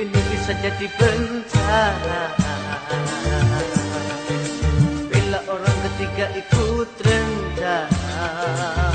ini bisa jadi bencana. Bila orang ketiga ikut rencana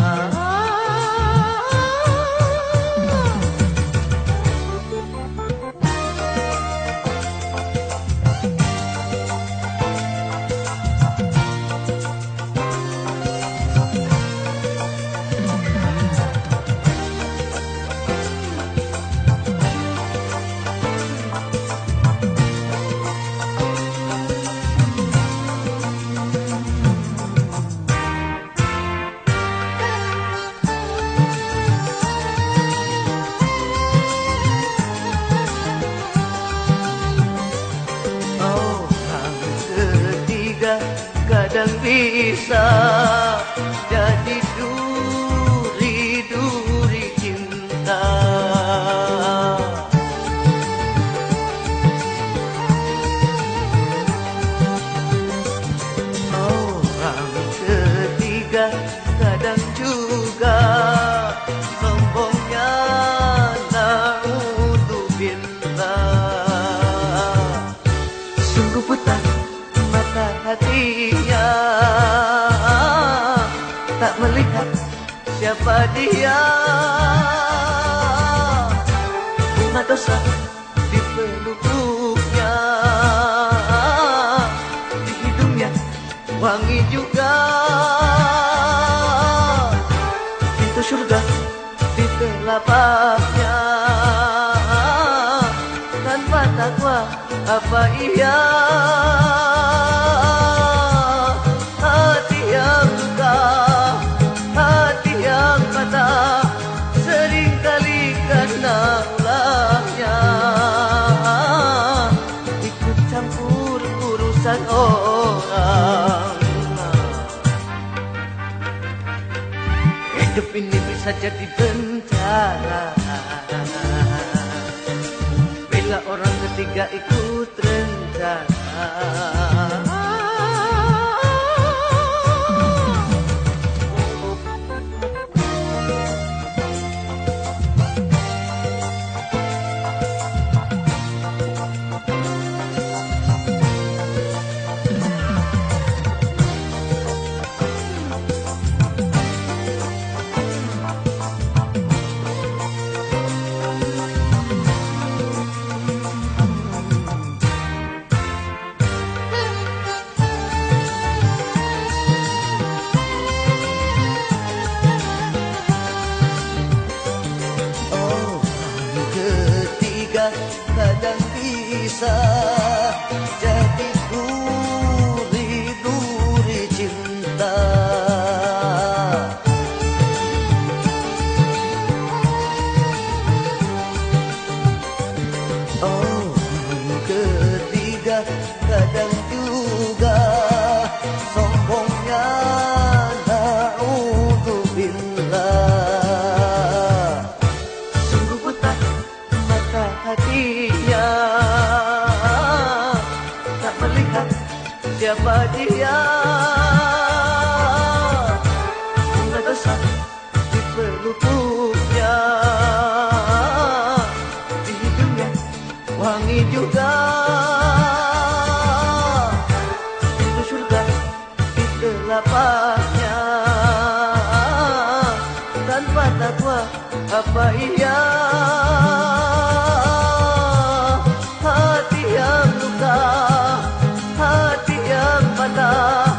apa iya Hati yang luka Hati yang patah Seringkali karena ulahnya Ikut campur urusan orang. Hidup ini bisa jadi bencana. Bila orang ketiga ikut rencana bisa patah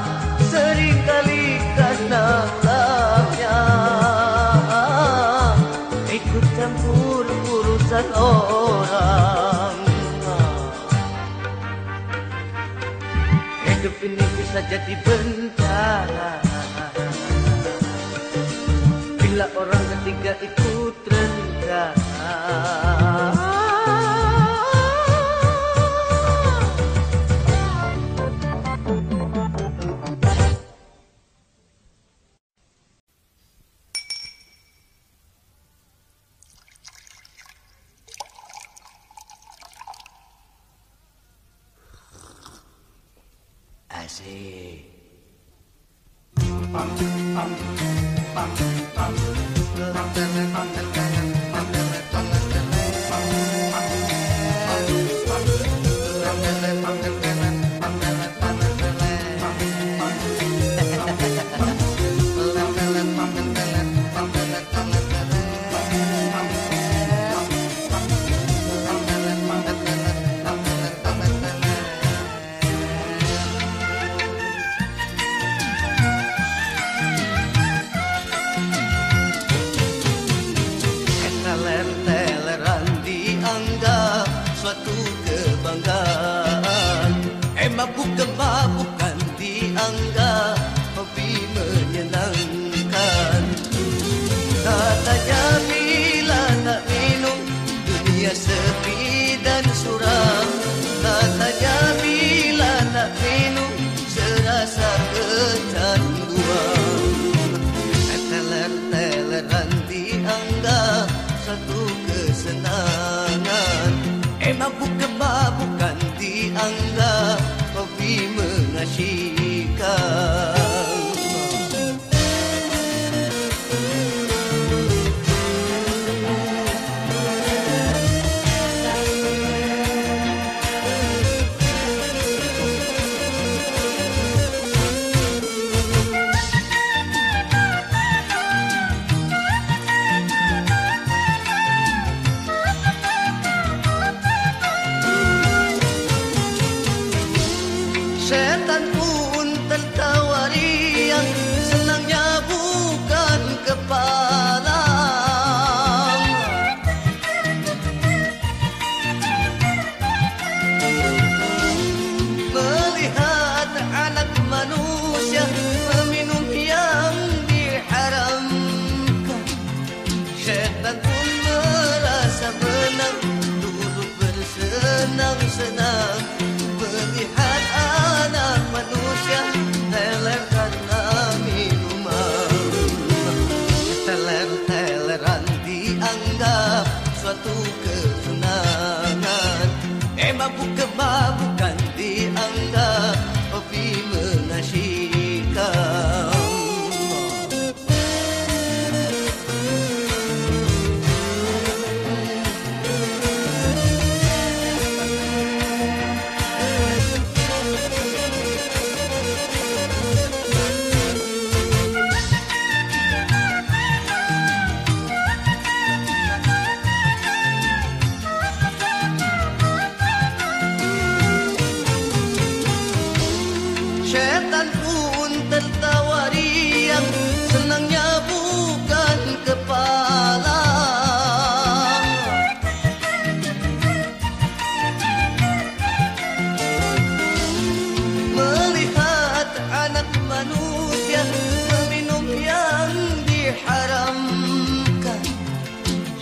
Seringkali karena ulahnya Ikut campur urusan orang. Hidup ini bisa jadi bencana. Bila orang ketiga ikut rencana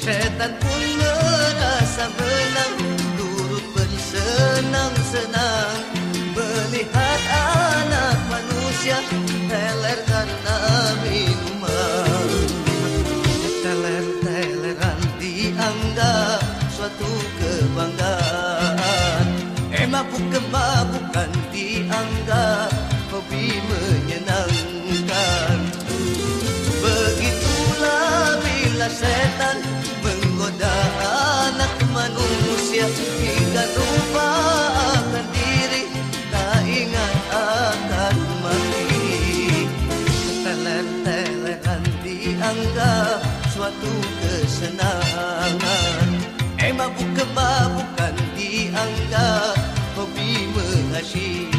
Setan pun merasa menang Turut bersenang-senang Melihat anak manusia Teler karena minuman. Teler teleran dianggap Suatu kebanggaan. Eh mabuk kemabukan dianggap Hobi menyenangkan. Begitulah bila setan menyaksikan rupa akan diri tak ingat akan mati. Keteler-teleran dianggap suatu kesenangan. Eh, Emak bukan bukan dianggap hobi mengasihkan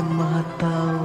Mata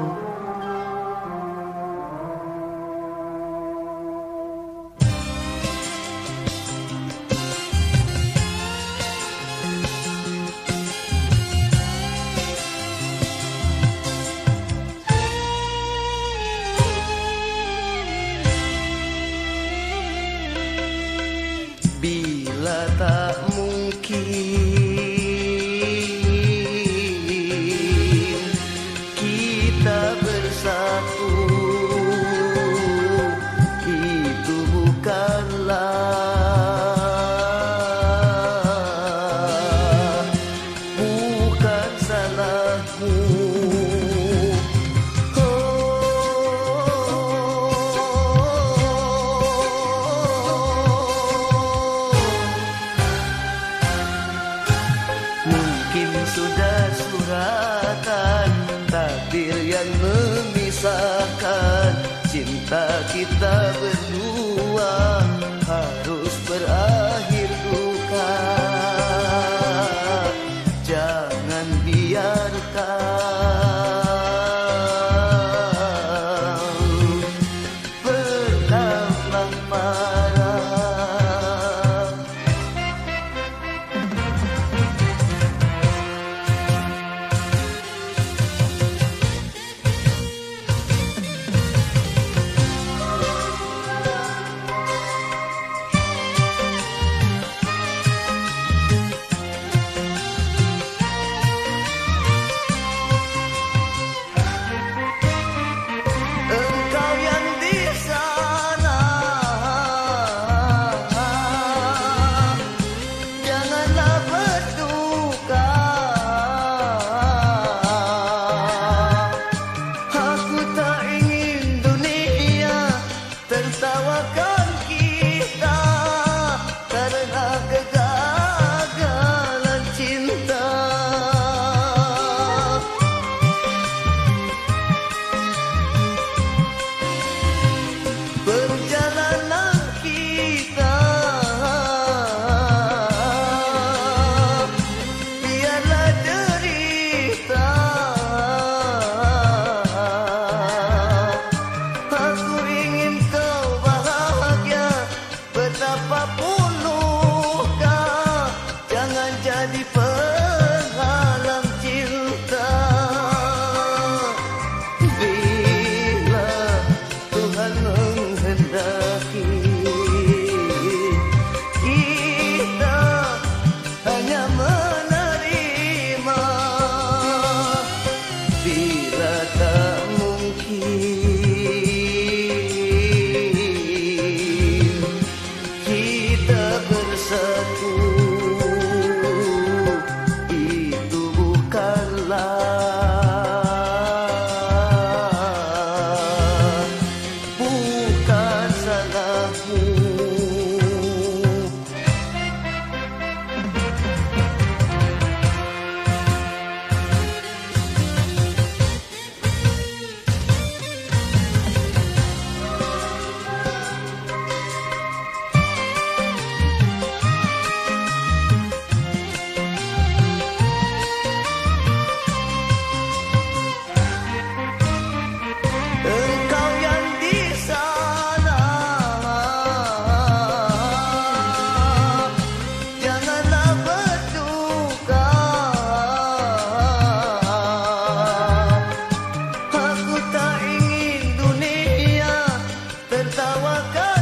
awakal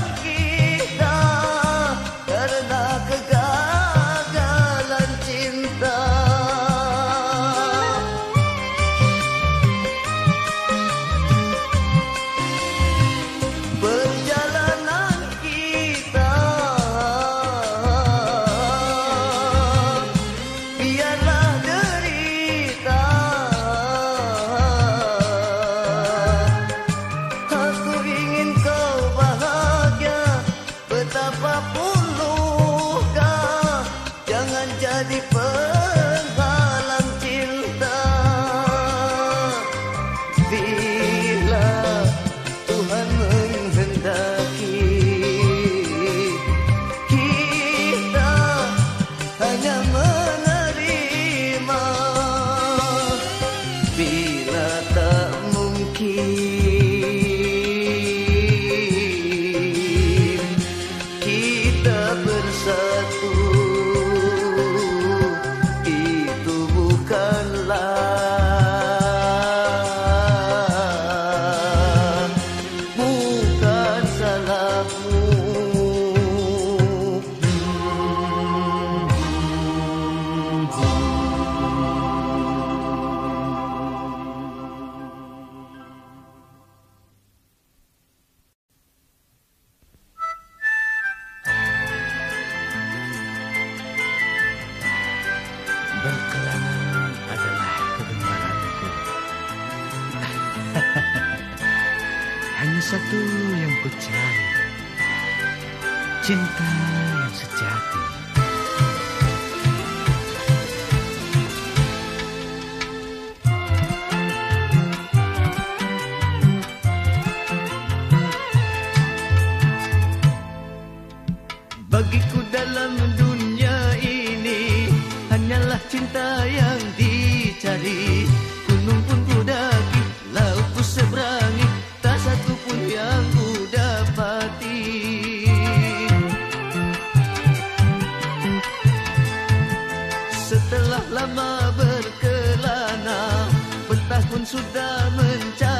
Bagiku dalam dunia ini Hanyalah cinta yang dicari. Gunung pun ku daki, laut ku seberangi Tak satu pun yang ku dapati. Setelah lama berkelana Bertahun sudah mencari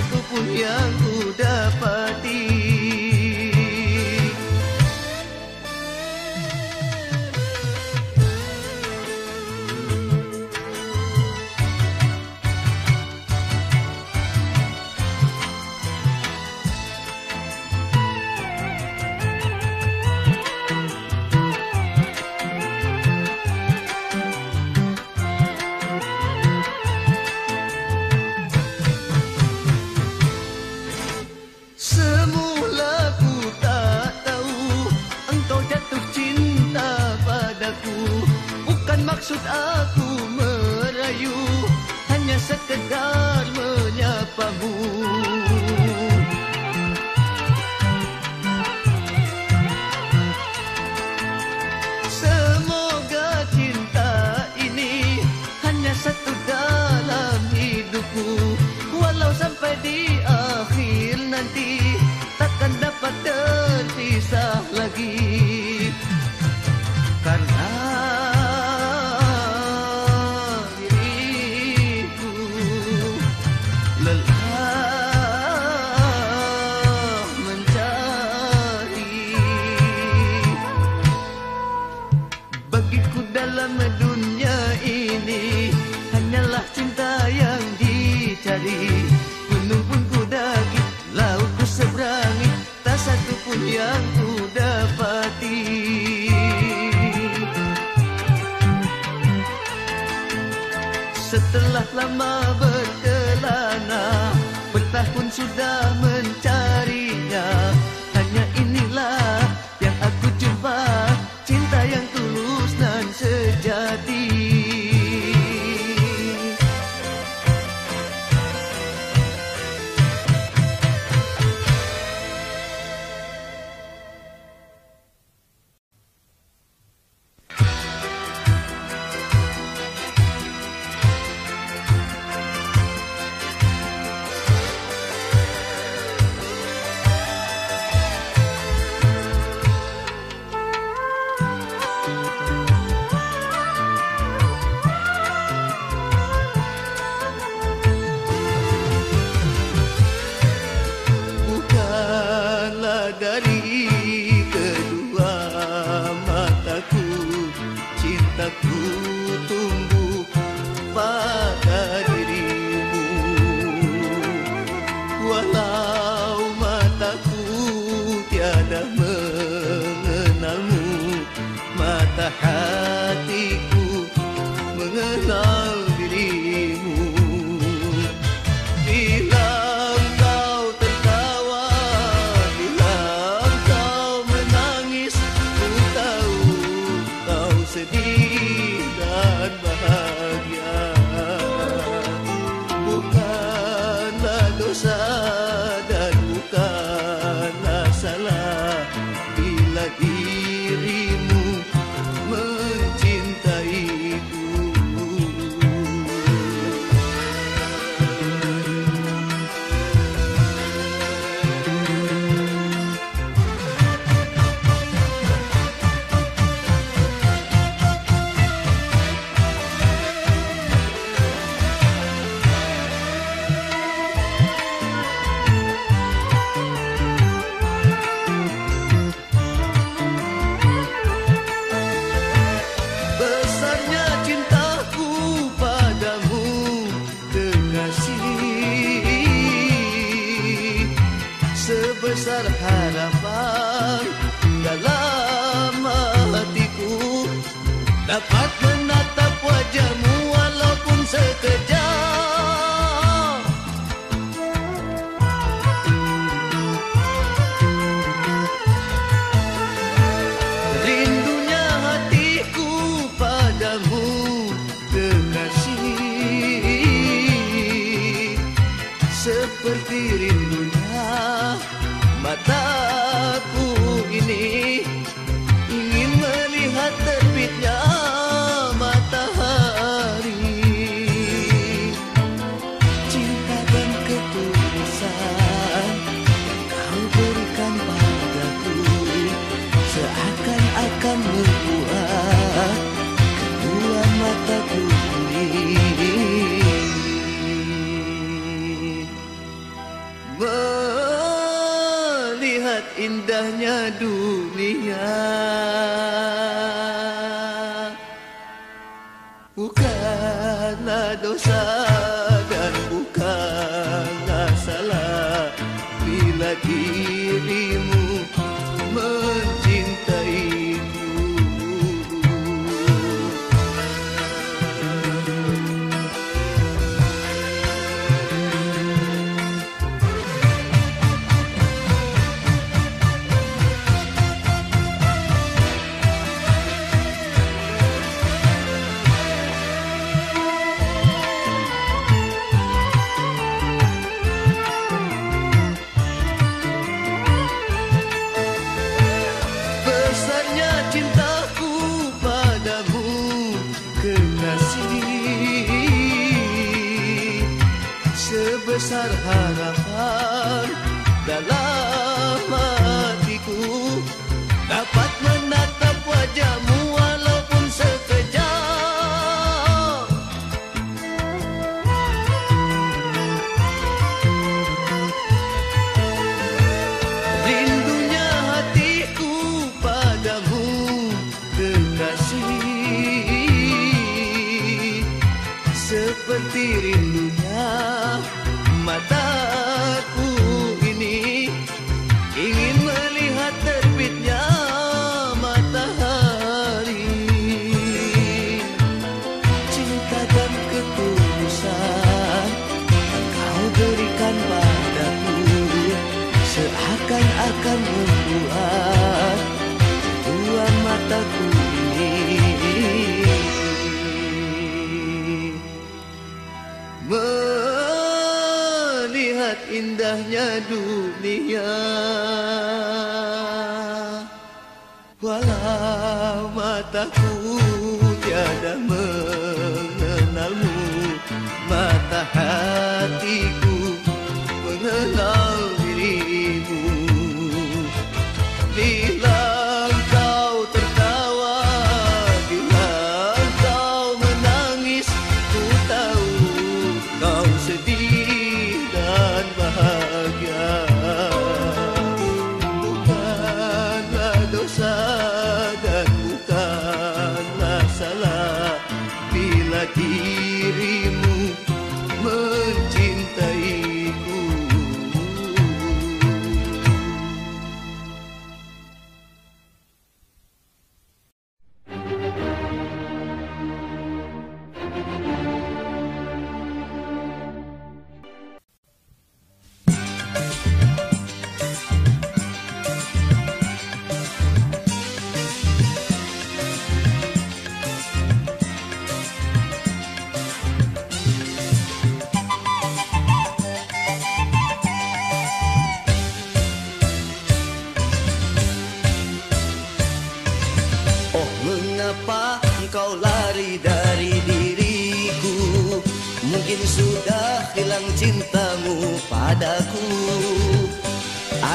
do bulhão aduh.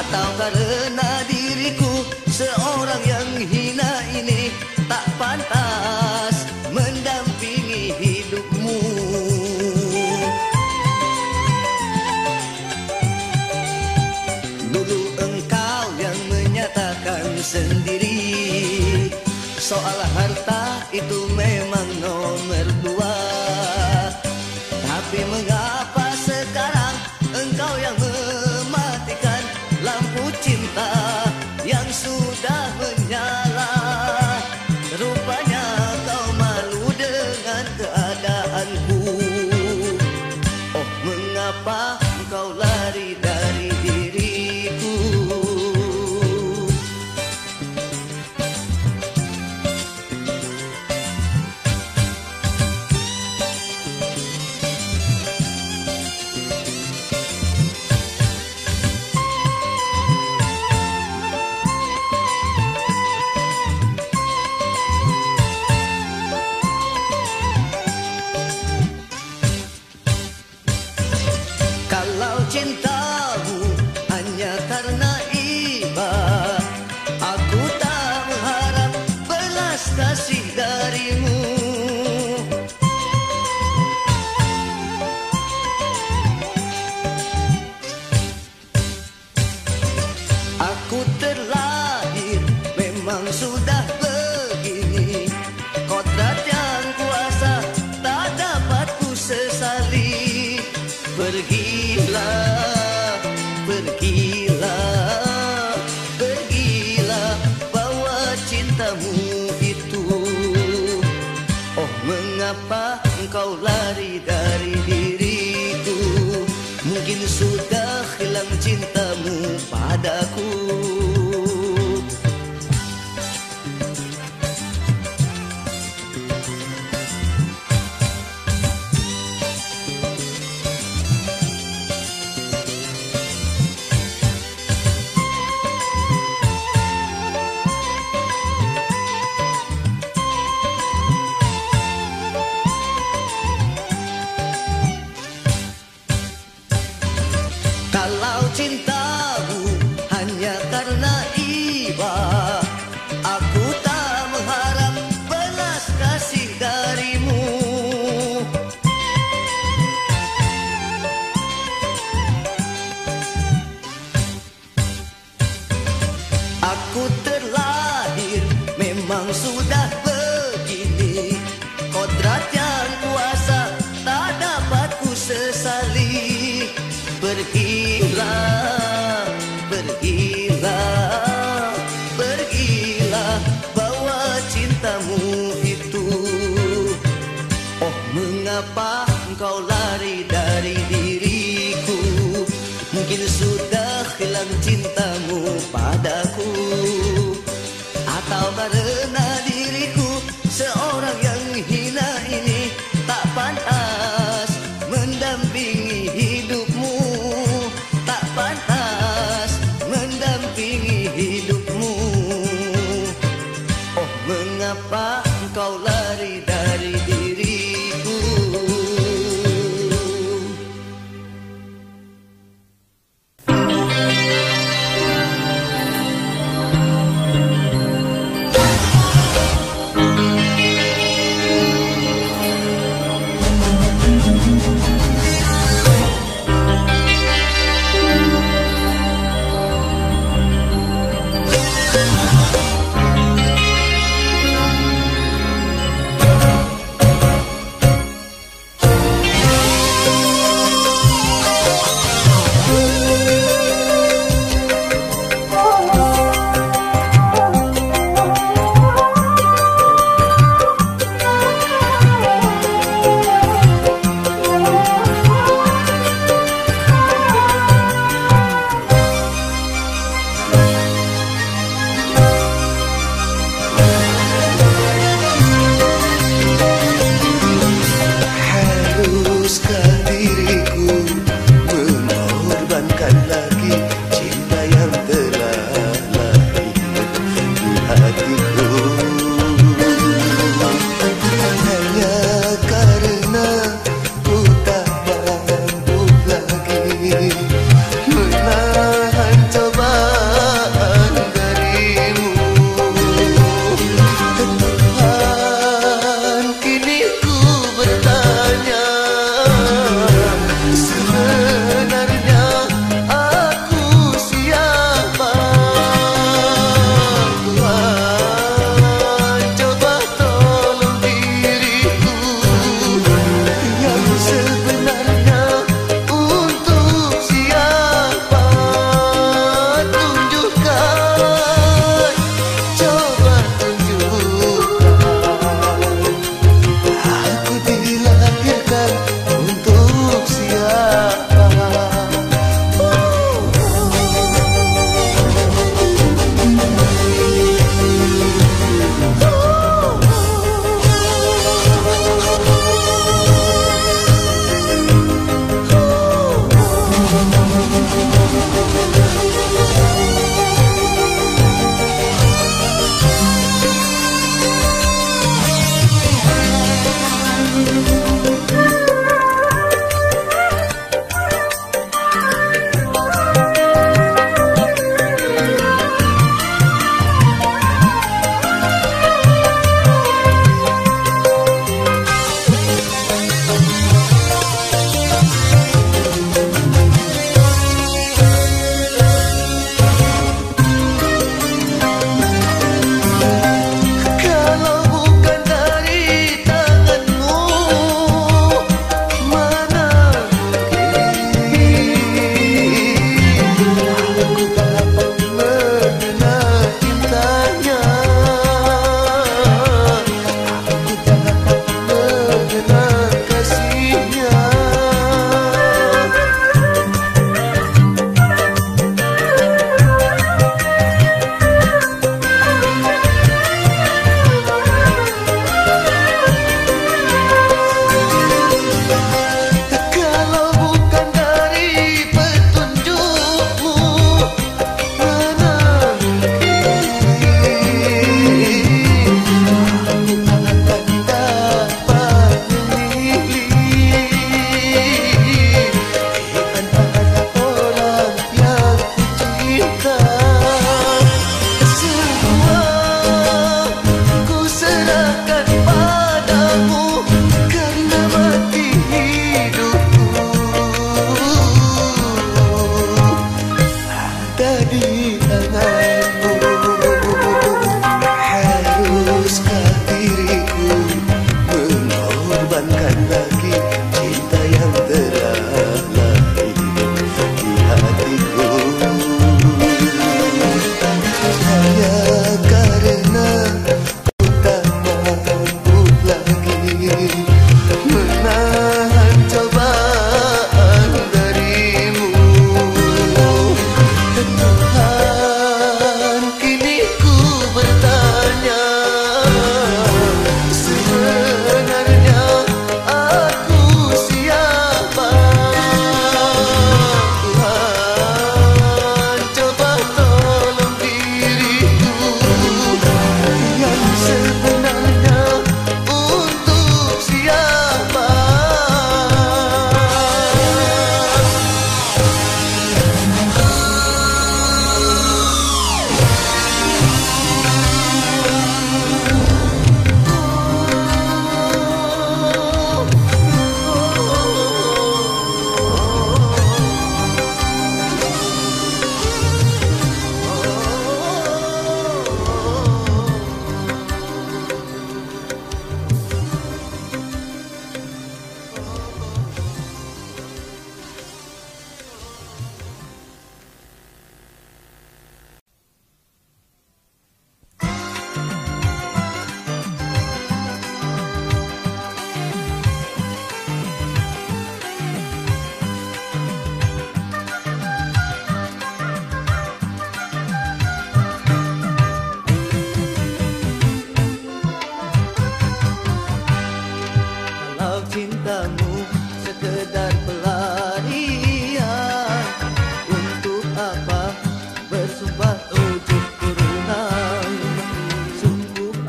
Atau karena diriku seorang yang hina ini Tak pantas mendampingi hidupmu. Dulu engkau yang menyatakan sendiri Soal harta Pergilah, pergilah, pergilah Bawa cintamu itu. Oh mengapa engkau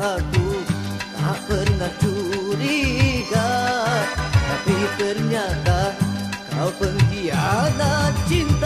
aku tak pernah curiga Tapi ternyata kau pengkhianat cinta.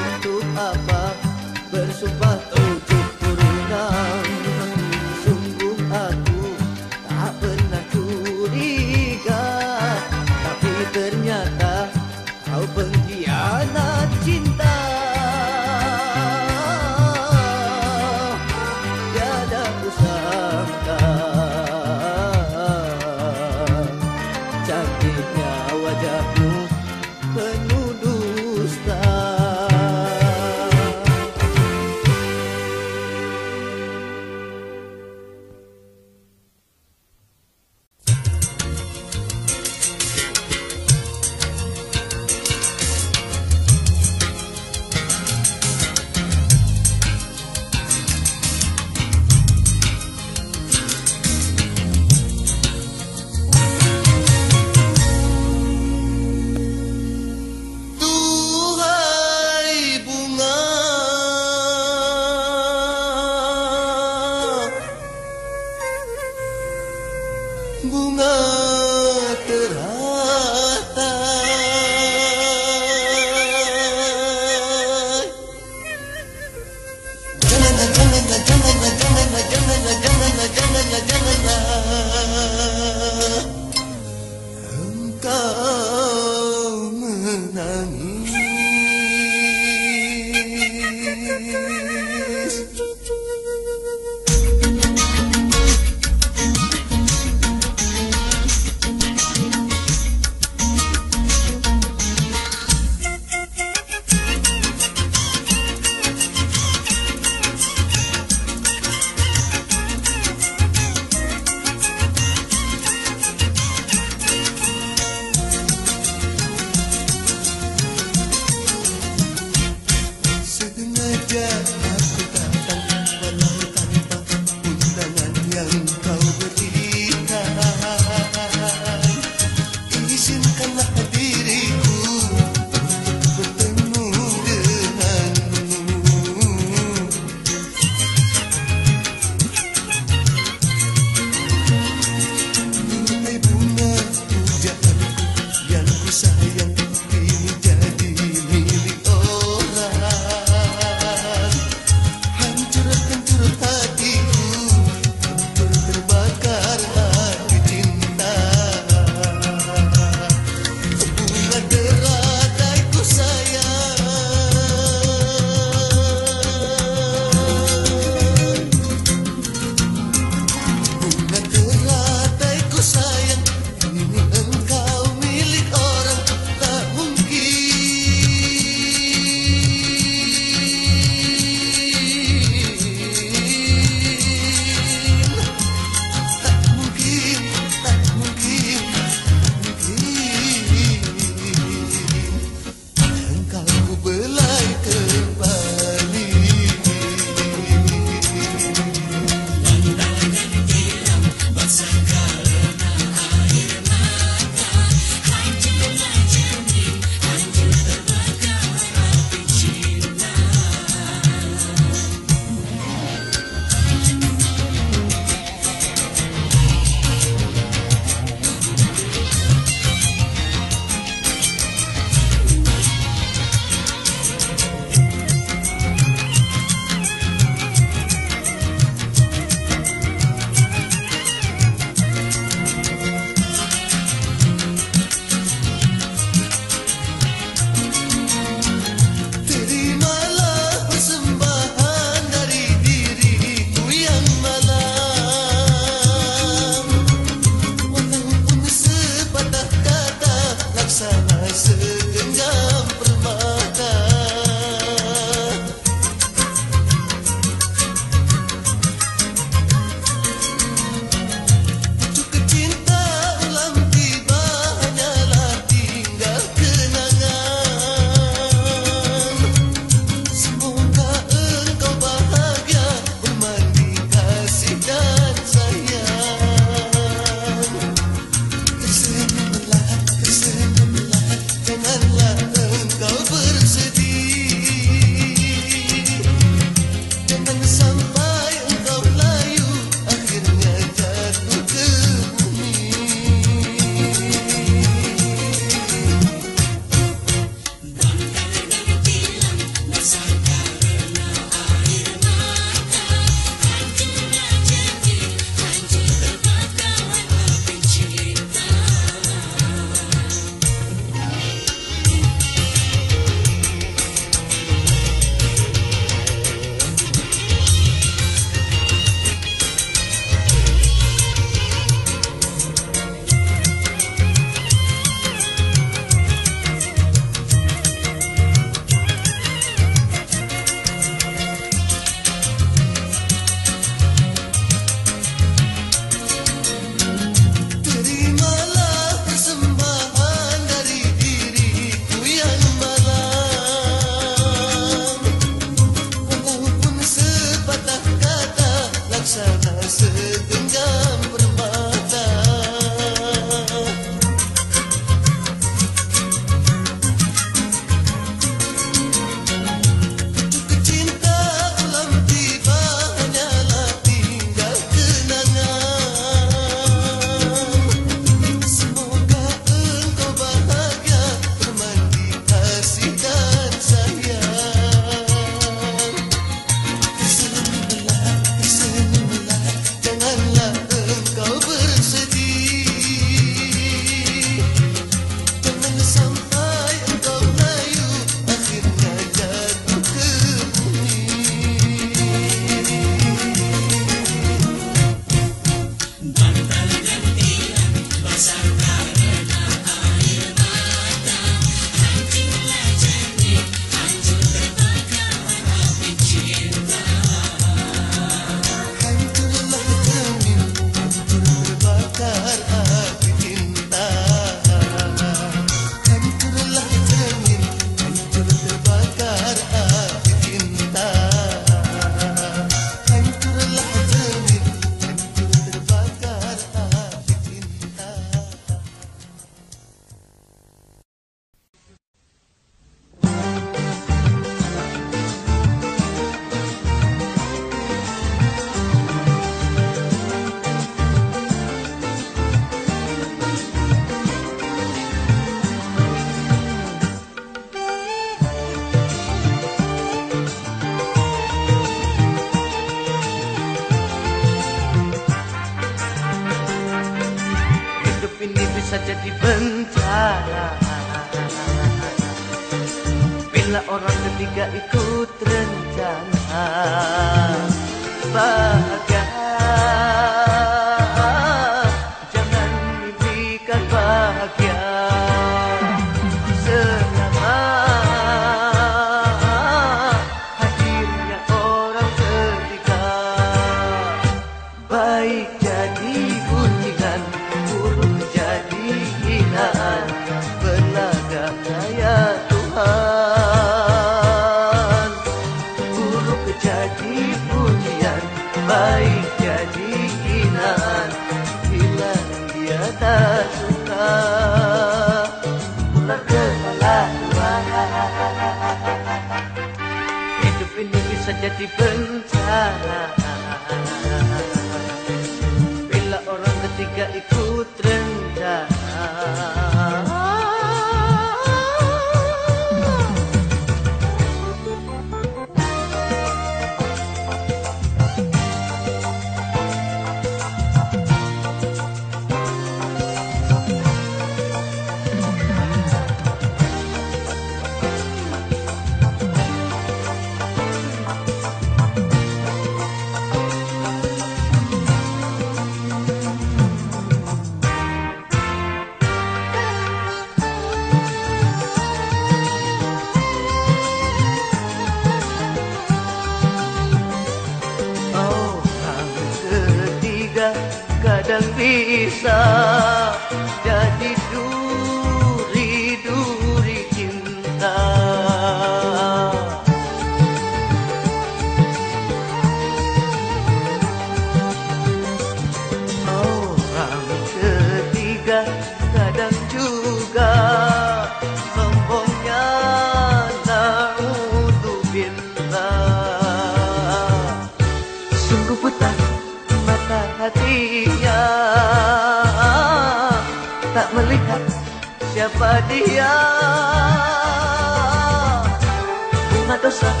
terkesan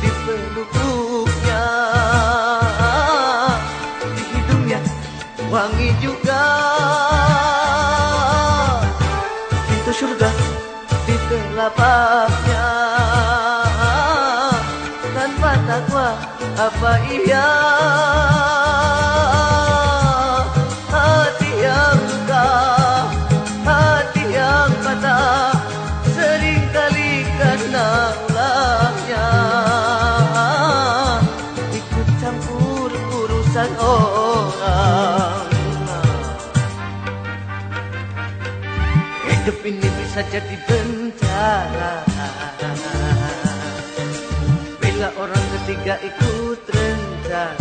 di peluknya di hidungnya wangi juga. Pintu surga di telapaknya. Tanpa takwa apa iya. bisa jadi bencana Bila orang ketiga ikut rencana.